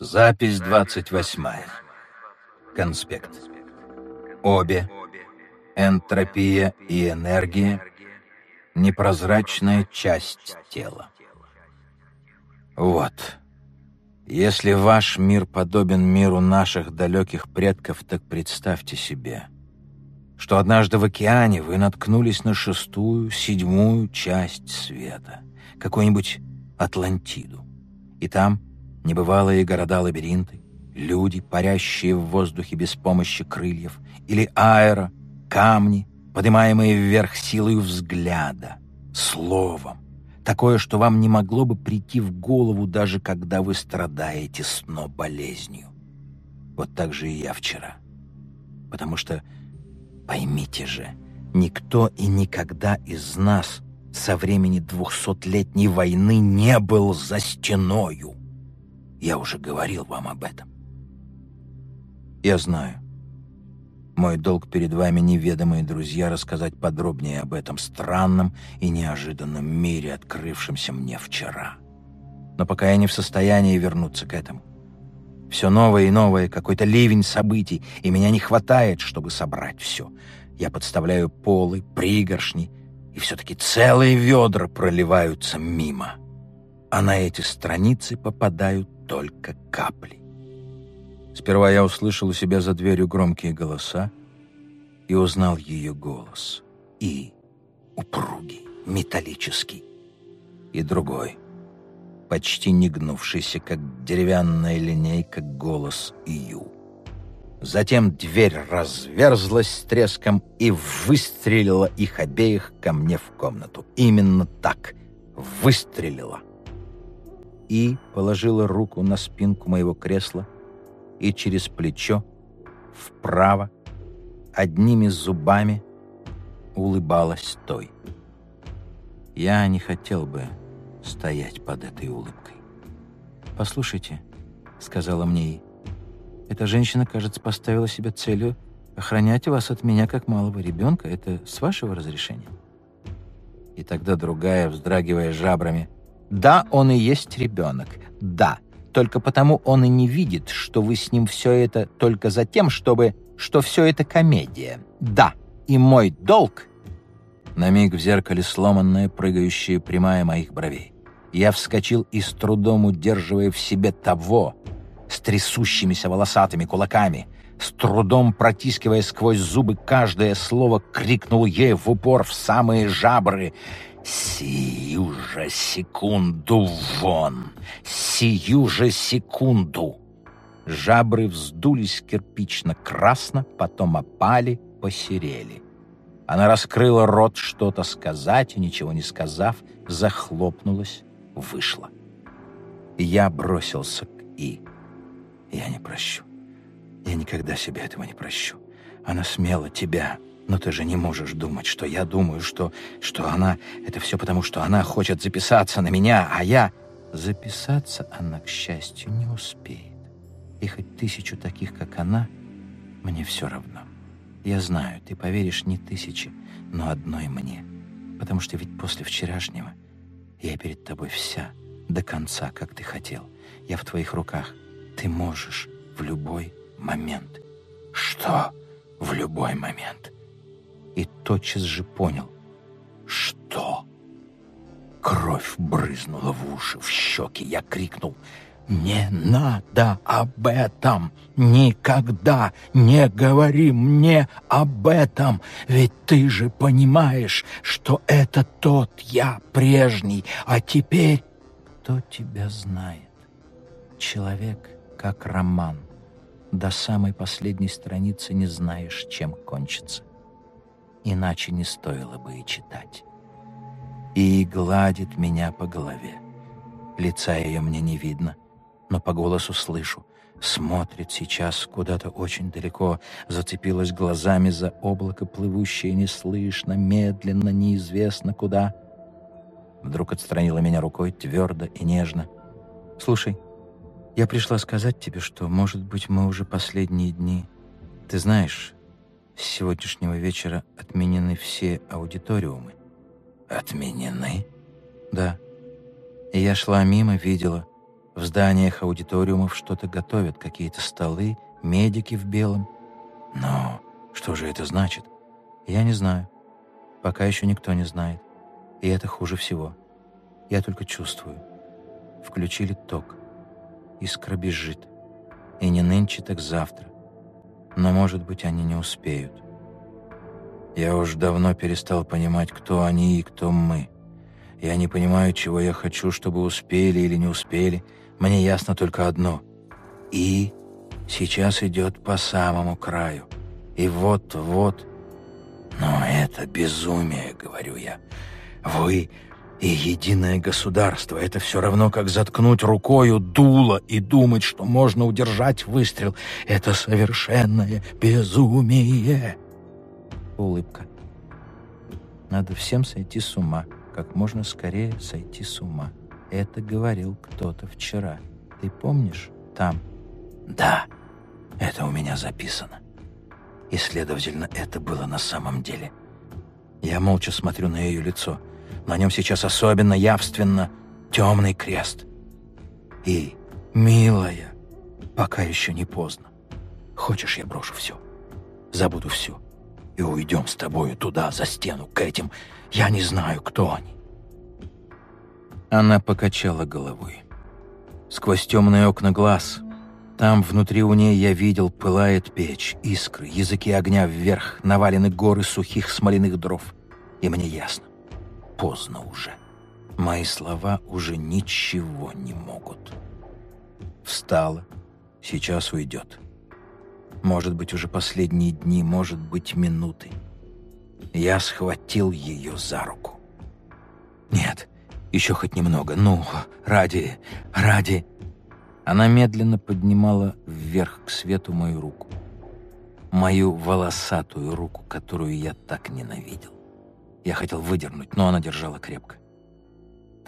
Запись 28. Конспект. Обе, энтропия и энергия, непрозрачная часть тела. Вот. Если ваш мир подобен миру наших далеких предков, так представьте себе, что однажды в океане вы наткнулись на шестую, седьмую часть света, какую-нибудь Атлантиду. И там небывалые города-лабиринты, люди, парящие в воздухе без помощи крыльев, или аэро, камни, поднимаемые вверх силой взгляда, словом, такое, что вам не могло бы прийти в голову, даже когда вы страдаете сно-болезнью. Вот так же и я вчера. Потому что, поймите же, никто и никогда из нас со времени двухсотлетней войны не был за стеною. Я уже говорил вам об этом. Я знаю. Мой долг перед вами, неведомые друзья, рассказать подробнее об этом странном и неожиданном мире, открывшемся мне вчера. Но пока я не в состоянии вернуться к этому. Все новое и новое, какой-то ливень событий, и меня не хватает, чтобы собрать все. Я подставляю полы, пригоршни, и все-таки целые ведра проливаются мимо. А на эти страницы попадают только капли. Сперва я услышал у себя за дверью громкие голоса и узнал ее голос. И упругий, металлический. И другой, почти не гнувшийся, как деревянная линейка, голос Ию. Затем дверь разверзлась с треском и выстрелила их обеих ко мне в комнату. Именно так. Выстрелила и положила руку на спинку моего кресла и через плечо вправо одними зубами улыбалась той. Я не хотел бы стоять под этой улыбкой. «Послушайте», — сказала мне, — «эта женщина, кажется, поставила себе целью охранять вас от меня как малого ребенка. Это с вашего разрешения?» И тогда другая, вздрагивая жабрами, да, он и есть ребенок. Да. Только потому он и не видит, что вы с ним все это только за тем, чтобы... что все это комедия. Да. И мой долг... На миг в зеркале сломанная, прыгающая прямая моих бровей. Я вскочил и с трудом удерживая в себе того, с трясущимися волосатыми кулаками, с трудом протискивая сквозь зубы каждое слово, крикнул ей в упор в самые жабры — «Сию же секунду вон! Сию же секунду!» Жабры вздулись кирпично-красно, потом опали, посерели. Она раскрыла рот что-то сказать и, ничего не сказав, захлопнулась, вышла. Я бросился к И. Я не прощу. Я никогда себе этого не прощу. Она смела тебя, но ты же не можешь думать, что я думаю, что, что она... Это все потому, что она хочет записаться на меня, а я... Записаться она, к счастью, не успеет. И хоть тысячу таких, как она, мне все равно. Я знаю, ты поверишь не тысячи, но одной мне. Потому что ведь после вчерашнего я перед тобой вся, до конца, как ты хотел. Я в твоих руках. Ты можешь в любой момент. Что в любой момент? И тотчас же понял, что кровь брызнула в уши, в щеки. Я крикнул «Не надо об этом! Никогда не говори мне об этом! Ведь ты же понимаешь, что это тот я прежний, а теперь кто тебя знает? Человек, как роман, до самой последней страницы не знаешь, чем кончится иначе не стоило бы и читать. И гладит меня по голове. Лица ее мне не видно, но по голосу слышу. Смотрит сейчас куда-то очень далеко, зацепилась глазами за облако, плывущее неслышно, медленно, неизвестно куда. Вдруг отстранила меня рукой твердо и нежно. «Слушай, я пришла сказать тебе, что, может быть, мы уже последние дни. Ты знаешь, с сегодняшнего вечера отменены все аудиториумы. Отменены? Да. И я шла мимо, видела. В зданиях аудиториумов что-то готовят, какие-то столы, медики в белом. Но что же это значит? Я не знаю. Пока еще никто не знает. И это хуже всего. Я только чувствую. Включили ток. Искра бежит. И не нынче, так завтра. Но, может быть, они не успеют. Я уж давно перестал понимать, кто они и кто мы. Я не понимаю, чего я хочу, чтобы успели или не успели. Мне ясно только одно. И сейчас идет по самому краю. И вот-вот... Но это безумие, говорю я. Вы и единое государство — это все равно, как заткнуть рукою дуло и думать, что можно удержать выстрел. Это совершенное безумие. Улыбка. Надо всем сойти с ума, как можно скорее сойти с ума. Это говорил кто-то вчера. Ты помнишь? Там. Да, это у меня записано. И, следовательно, это было на самом деле. Я молча смотрю на ее лицо. На нем сейчас особенно явственно темный крест. И, милая, пока еще не поздно. Хочешь, я брошу все? Забуду все. И уйдем с тобою туда, за стену, к этим. Я не знаю, кто они. Она покачала головой. Сквозь темные окна глаз, там внутри у ней я видел, пылает печь, искры, языки огня вверх, навалены горы сухих смоляных дров. И мне ясно, поздно уже. Мои слова уже ничего не могут. Встала, сейчас уйдет. Может быть, уже последние дни, может быть, минуты. Я схватил ее за руку. Нет, еще хоть немного. Ну, ради... ради...» Она медленно поднимала вверх к свету мою руку. Мою волосатую руку, которую я так ненавидел. Я хотел выдернуть, но она держала крепко.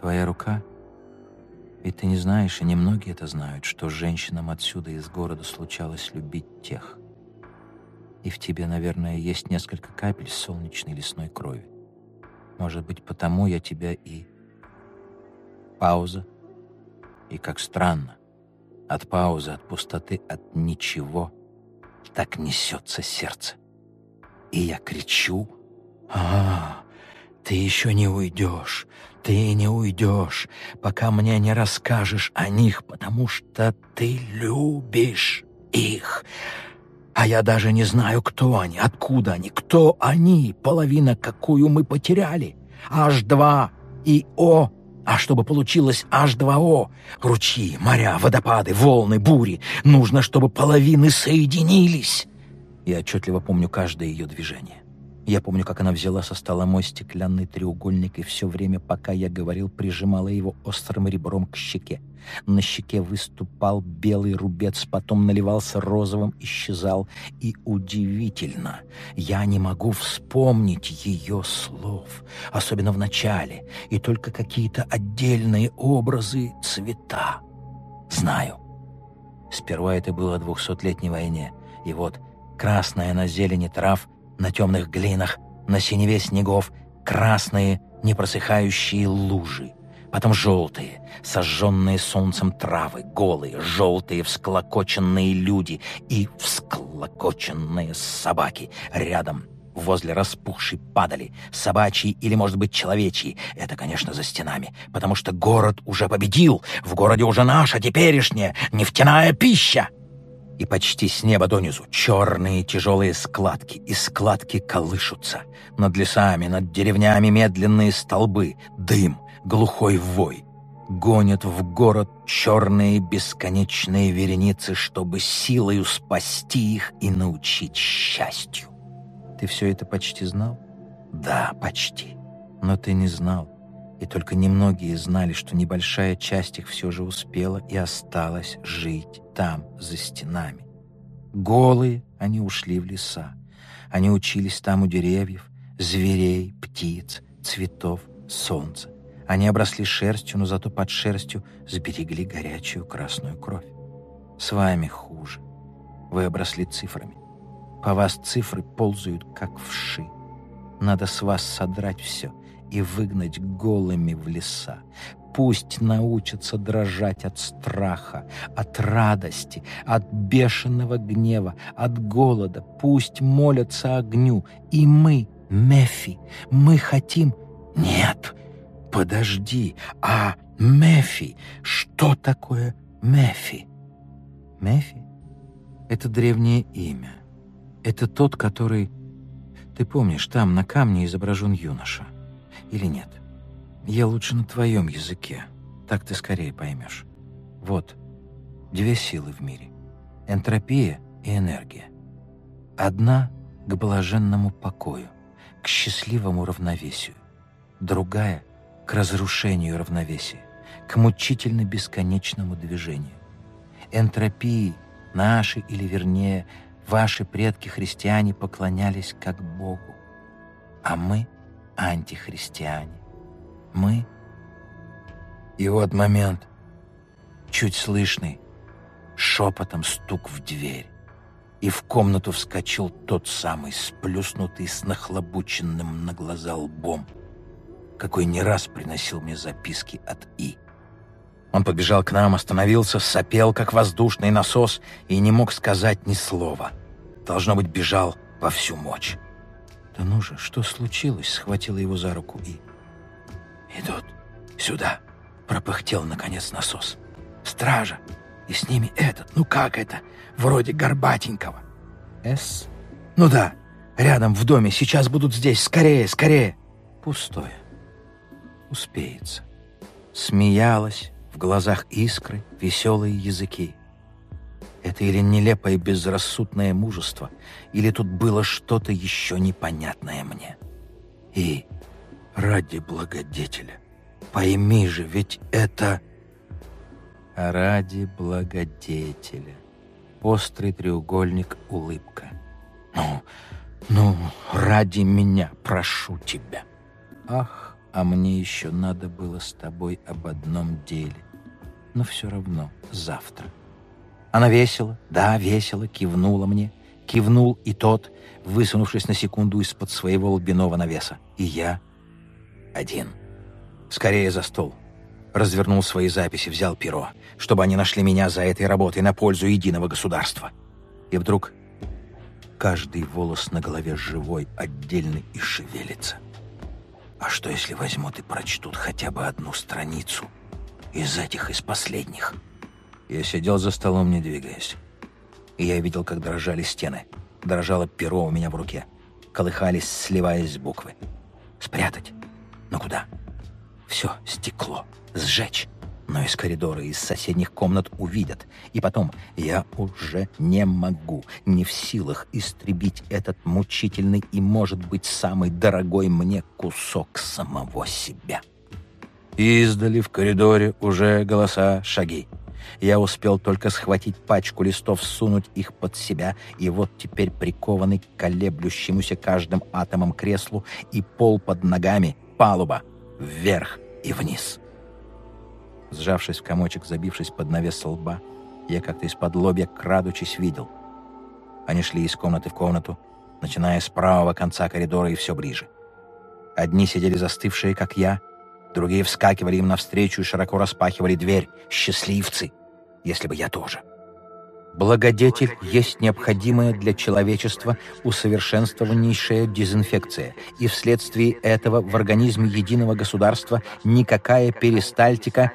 «Твоя рука? Ведь ты не знаешь, и немногие это знают, что женщинам отсюда из города случалось любить тех. И в тебе, наверное, есть несколько капель солнечной лесной крови. Может быть, потому я тебя и Пауза. И как странно. От паузы, от пустоты, от ничего так несется сердце. И я кричу «А, ты еще не уйдешь, ты не уйдешь, пока мне не расскажешь о них, потому что ты любишь их». А я даже не знаю, кто они, откуда они, кто они, половина, какую мы потеряли. H2 и O а чтобы получилось H2O, ручьи, моря, водопады, волны, бури, нужно, чтобы половины соединились. Я отчетливо помню каждое ее движение. Я помню, как она взяла со стола мой стеклянный треугольник и все время, пока я говорил, прижимала его острым ребром к щеке. На щеке выступал белый рубец, потом наливался розовым, исчезал. И удивительно, я не могу вспомнить ее слов, особенно в начале, и только какие-то отдельные образы, цвета. Знаю. Сперва это было о двухсотлетней войне, и вот красная на зелени трав — на темных глинах, на синеве снегов, красные, непросыхающие лужи. Потом желтые, сожженные солнцем травы, голые, желтые, всклокоченные люди и всклокоченные собаки рядом, возле распухшей падали, собачьи или, может быть, человечьи. Это, конечно, за стенами, потому что город уже победил, в городе уже наша теперешняя нефтяная пища и почти с неба донизу черные тяжелые складки, и складки колышутся. Над лесами, над деревнями медленные столбы, дым, глухой вой. Гонят в город черные бесконечные вереницы, чтобы силою спасти их и научить счастью. Ты все это почти знал? Да, почти. Но ты не знал, и только немногие знали, что небольшая часть их все же успела и осталась жить там, за стенами. Голые они ушли в леса. Они учились там у деревьев, зверей, птиц, цветов, солнца. Они обросли шерстью, но зато под шерстью сберегли горячую красную кровь. С вами хуже. Вы обросли цифрами. По вас цифры ползают, как вши. Надо с вас содрать все — и выгнать голыми в леса, Пусть научатся дрожать от страха, от радости, от бешеного гнева, от голода. Пусть молятся огню. И мы, Мефи, мы хотим... Нет, подожди, а Мефи, что такое Мефи? Мефи — это древнее имя. Это тот, который... Ты помнишь, там на камне изображен юноша. Или нет? — я лучше на твоем языке. Так ты скорее поймешь. Вот, две силы в мире. Энтропия и энергия. Одна — к блаженному покою, к счастливому равновесию. Другая — к разрушению равновесия, к мучительно бесконечному движению. Энтропии наши, или вернее, ваши предки-христиане поклонялись как Богу, а мы — антихристиане мы. И вот момент, чуть слышный, шепотом стук в дверь, и в комнату вскочил тот самый сплюснутый с нахлобученным на глаза лбом, какой не раз приносил мне записки от И. Он побежал к нам, остановился, сопел, как воздушный насос, и не мог сказать ни слова. Должно быть, бежал во всю мощь. «Да ну же, что случилось?» — схватила его за руку И. «Идут сюда», — пропыхтел, наконец, насос. «Стража, и с ними этот, ну как это, вроде горбатенького». «С?» «Ну да, рядом в доме, сейчас будут здесь, скорее, скорее». Пустое. Успеется. Смеялась, в глазах искры, веселые языки. Это или нелепое безрассудное мужество, или тут было что-то еще непонятное мне. И ради благодетеля. Пойми же, ведь это... Ради благодетеля. Острый треугольник, улыбка. Ну, ну, ради меня, прошу тебя. Ах, а мне еще надо было с тобой об одном деле. Но все равно завтра. Она весело, да, весело, кивнула мне. Кивнул и тот, высунувшись на секунду из-под своего лбиного навеса. И я один. Скорее за стол. Развернул свои записи, взял перо, чтобы они нашли меня за этой работой на пользу единого государства. И вдруг каждый волос на голове живой, отдельный и шевелится. А что, если возьмут и прочтут хотя бы одну страницу из этих, из последних? Я сидел за столом, не двигаясь. И я видел, как дрожали стены. Дрожало перо у меня в руке. Колыхались, сливаясь буквы. Спрятать. Но куда? Все, стекло. Сжечь. Но из коридора, из соседних комнат увидят. И потом, я уже не могу, не в силах истребить этот мучительный и, может быть, самый дорогой мне кусок самого себя. Издали в коридоре уже голоса, шаги. Я успел только схватить пачку листов, сунуть их под себя, и вот теперь прикованный к колеблющемуся каждым атомом креслу и пол под ногами, палуба — вверх и вниз. Сжавшись в комочек, забившись под навес лба, я как-то из-под лобья, крадучись, видел. Они шли из комнаты в комнату, начиная с правого конца коридора и все ближе. Одни сидели застывшие, как я, другие вскакивали им навстречу и широко распахивали дверь. Счастливцы, если бы я тоже. Благодетель есть необходимая для человечества усовершенствованнейшая дезинфекция, и вследствие этого в организме единого государства никакая перистальтика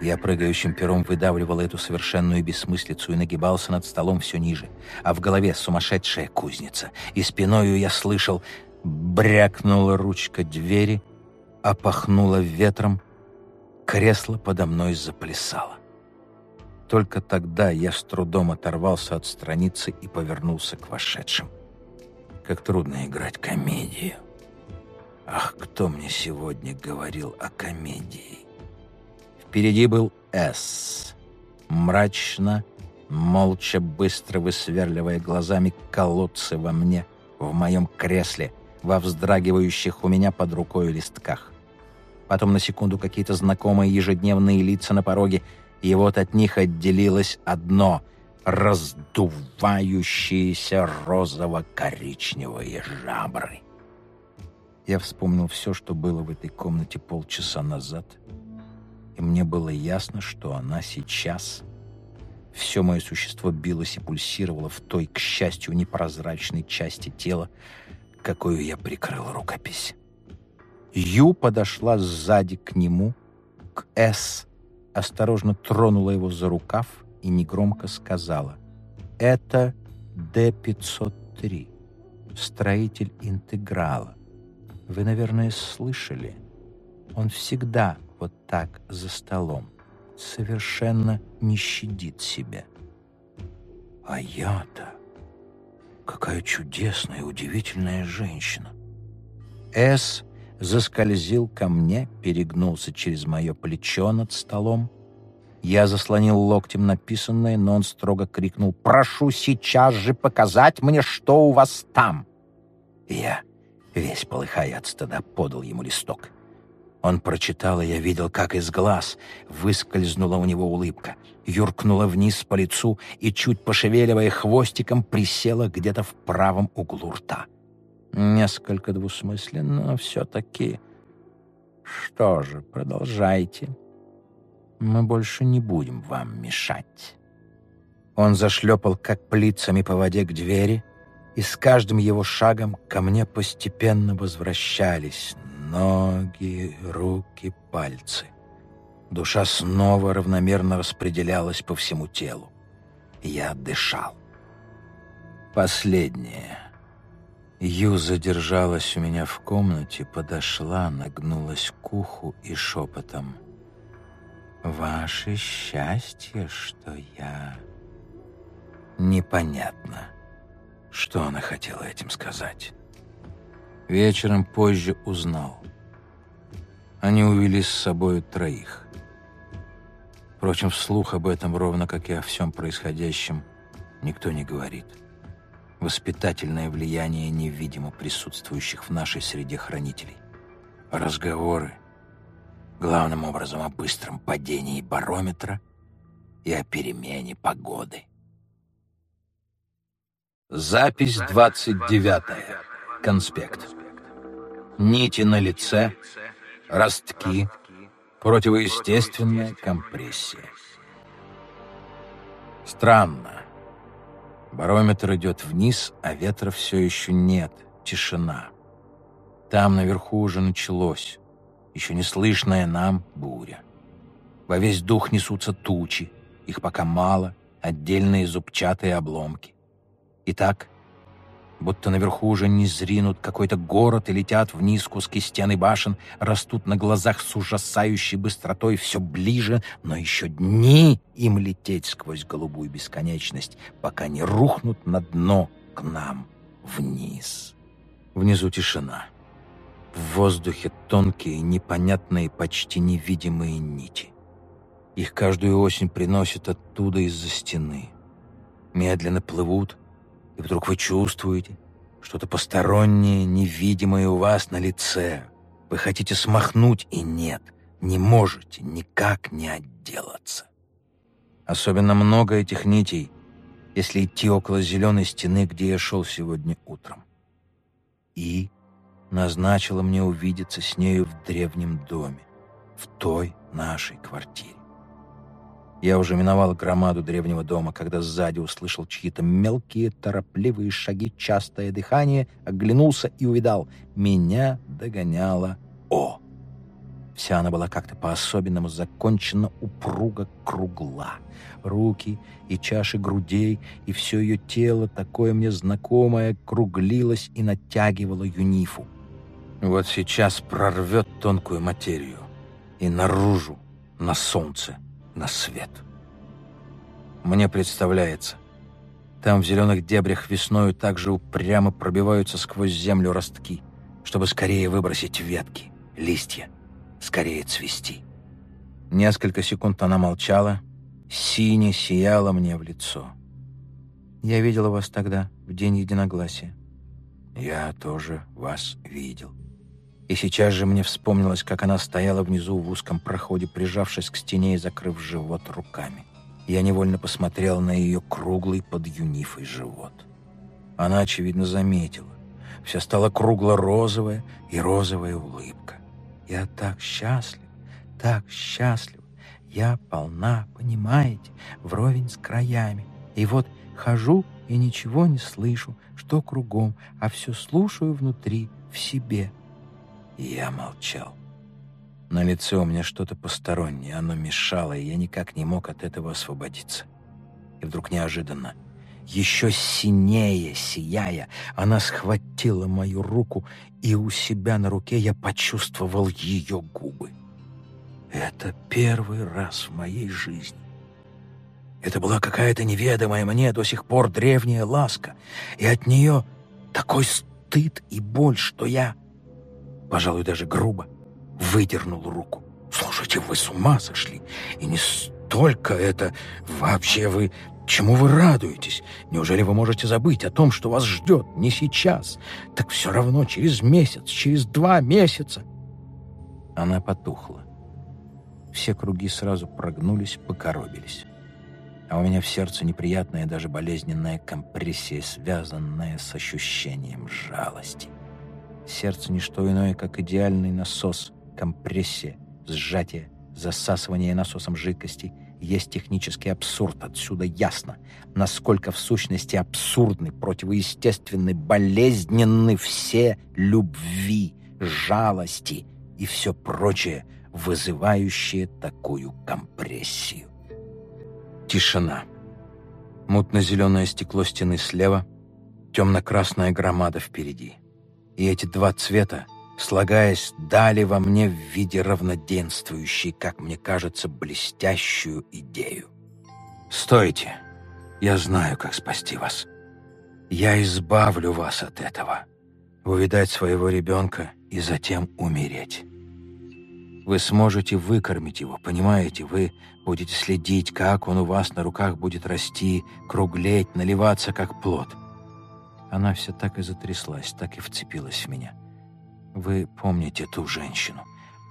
я прыгающим пером выдавливал эту совершенную бессмыслицу и нагибался над столом все ниже, а в голове сумасшедшая кузница, и спиною я слышал, брякнула ручка двери, опахнула ветром, кресло подо мной заплясало. Только тогда я с трудом оторвался от страницы и повернулся к вошедшим. Как трудно играть комедию. Ах, кто мне сегодня говорил о комедии? Впереди был «С». Мрачно, молча, быстро высверливая глазами колодцы во мне, в моем кресле, во вздрагивающих у меня под рукой листках. Потом на секунду какие-то знакомые ежедневные лица на пороге — и вот от них отделилось одно — раздувающиеся розово-коричневые жабры. Я вспомнил все, что было в этой комнате полчаса назад, и мне было ясно, что она сейчас... Все мое существо билось и пульсировало в той, к счастью, непрозрачной части тела, какую я прикрыл рукопись. Ю подошла сзади к нему, к С, осторожно тронула его за рукав и негромко сказала «Это Д-503, строитель интеграла. Вы, наверное, слышали. Он всегда вот так за столом, совершенно не щадит себя. А я-то какая чудесная и удивительная женщина. С заскользил ко мне, перегнулся через мое плечо над столом. Я заслонил локтем написанное, но он строго крикнул «Прошу сейчас же показать мне, что у вас там!» я, весь полыхая от стыда, подал ему листок. Он прочитал, и я видел, как из глаз выскользнула у него улыбка, юркнула вниз по лицу и, чуть пошевеливая хвостиком, присела где-то в правом углу рта. Несколько двусмысленно, но все-таки... Что же, продолжайте. Мы больше не будем вам мешать. Он зашлепал, как плицами по воде к двери, и с каждым его шагом ко мне постепенно возвращались ноги, руки, пальцы. Душа снова равномерно распределялась по всему телу. Я дышал. Последнее — Ю задержалась у меня в комнате, подошла, нагнулась к уху и шепотом. «Ваше счастье, что я...» Непонятно, что она хотела этим сказать. Вечером позже узнал. Они увели с собой троих. Впрочем, вслух об этом, ровно как и о всем происходящем, никто не говорит. — воспитательное влияние невидимо присутствующих в нашей среде хранителей. Разговоры, главным образом о быстром падении барометра и о перемене погоды. Запись 29. Конспект. Нити на лице, ростки, противоестественная компрессия. Странно. Барометр идет вниз, а ветра все еще нет. Тишина. Там наверху уже началось. Еще не слышная нам буря. Во весь дух несутся тучи. Их пока мало, отдельные зубчатые обломки. Итак, будто наверху уже не зринут какой-то город и летят вниз куски стен и башен, растут на глазах с ужасающей быстротой все ближе, но еще дни им лететь сквозь голубую бесконечность, пока не рухнут на дно к нам вниз. Внизу тишина. В воздухе тонкие, непонятные, почти невидимые нити. Их каждую осень приносят оттуда из-за стены. Медленно плывут — и вдруг вы чувствуете что-то постороннее, невидимое у вас на лице. Вы хотите смахнуть, и нет, не можете никак не отделаться. Особенно много этих нитей, если идти около зеленой стены, где я шел сегодня утром. И назначила мне увидеться с нею в древнем доме, в той нашей квартире. Я уже миновал громаду древнего дома, когда сзади услышал чьи-то мелкие, торопливые шаги, частое дыхание, оглянулся и увидал. Меня догоняла О. Вся она была как-то по-особенному закончена, упруго кругла. Руки и чаши грудей, и все ее тело, такое мне знакомое, круглилось и натягивало юнифу. Вот сейчас прорвет тонкую материю и наружу, на солнце, на свет. Мне представляется, там в зеленых дебрях весною также упрямо пробиваются сквозь землю ростки, чтобы скорее выбросить ветки, листья, скорее цвести. Несколько секунд она молчала, сине сияла мне в лицо. «Я видела вас тогда, в день единогласия». «Я тоже вас видел». И сейчас же мне вспомнилось, как она стояла внизу в узком проходе, прижавшись к стене и закрыв живот руками. Я невольно посмотрел на ее круглый под юнифой живот. Она, очевидно, заметила. Вся стала кругло-розовая и розовая улыбка. Я так счастлив, так счастлив, Я полна, понимаете, вровень с краями. И вот хожу и ничего не слышу, что кругом, а все слушаю внутри, в себе. Я молчал. На лице у меня что-то постороннее, оно мешало, и я никак не мог от этого освободиться. И вдруг неожиданно, еще синее сияя, она схватила мою руку, и у себя на руке я почувствовал ее губы. Это первый раз в моей жизни. Это была какая-то неведомая мне до сих пор древняя ласка, и от нее такой стыд и боль, что я, пожалуй, даже грубо, выдернул руку. «Слушайте, вы с ума сошли! И не столько это... Вообще вы... Чему вы радуетесь? Неужели вы можете забыть о том, что вас ждет не сейчас? Так все равно через месяц, через два месяца...» Она потухла. Все круги сразу прогнулись, покоробились. А у меня в сердце неприятная, даже болезненная компрессия, связанная с ощущением жалости. Сердце — не что иное, как идеальный насос, компрессия, сжатие, засасывание насосом жидкости есть технический абсурд. Отсюда ясно, насколько в сущности абсурдны, противоестественны, болезненны все любви, жалости и все прочее, вызывающее такую компрессию. Тишина. Мутно-зеленое стекло стены слева, темно-красная громада впереди. И эти два цвета слагаясь, дали во мне в виде равноденствующей, как мне кажется, блестящую идею. «Стойте! Я знаю, как спасти вас. Я избавлю вас от этого. Увидать своего ребенка и затем умереть. Вы сможете выкормить его, понимаете? Вы будете следить, как он у вас на руках будет расти, круглеть, наливаться, как плод». Она все так и затряслась, так и вцепилась в меня. Вы помните ту женщину?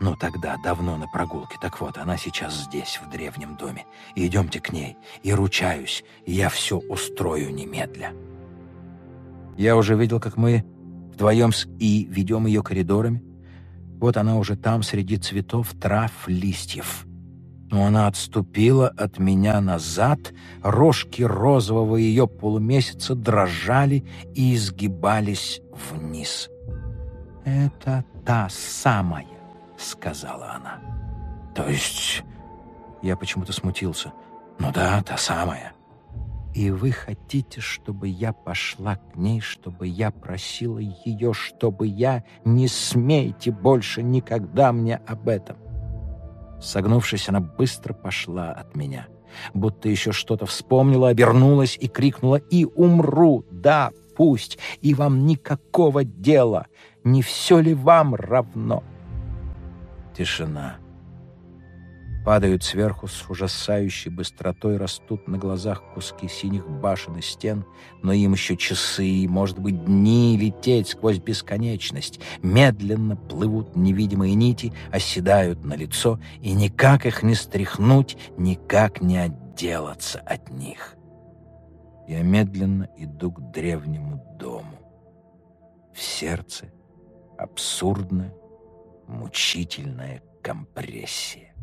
Ну, тогда, давно на прогулке. Так вот, она сейчас здесь, в древнем доме. Идемте к ней. И ручаюсь, я все устрою немедля. Я уже видел, как мы вдвоем с И ведем ее коридорами. Вот она уже там, среди цветов, трав, листьев. Но она отступила от меня назад, рожки розового ее полумесяца дрожали и изгибались вниз. «Это та самая», — сказала она. «То есть...» Я почему-то смутился. «Ну да, та самая». «И вы хотите, чтобы я пошла к ней, чтобы я просила ее, чтобы я... Не смейте больше никогда мне об этом!» Согнувшись, она быстро пошла от меня, будто еще что-то вспомнила, обернулась и крикнула «И умру! Да, пусть! И вам никакого дела! Не все ли вам равно? Тишина. Падают сверху с ужасающей быстротой, растут на глазах куски синих башен и стен, но им еще часы, может быть, дни лететь сквозь бесконечность. Медленно плывут невидимые нити, оседают на лицо, и никак их не стряхнуть, никак не отделаться от них. Я медленно иду к древнему дому. В сердце абсурдная, мучительная компрессия.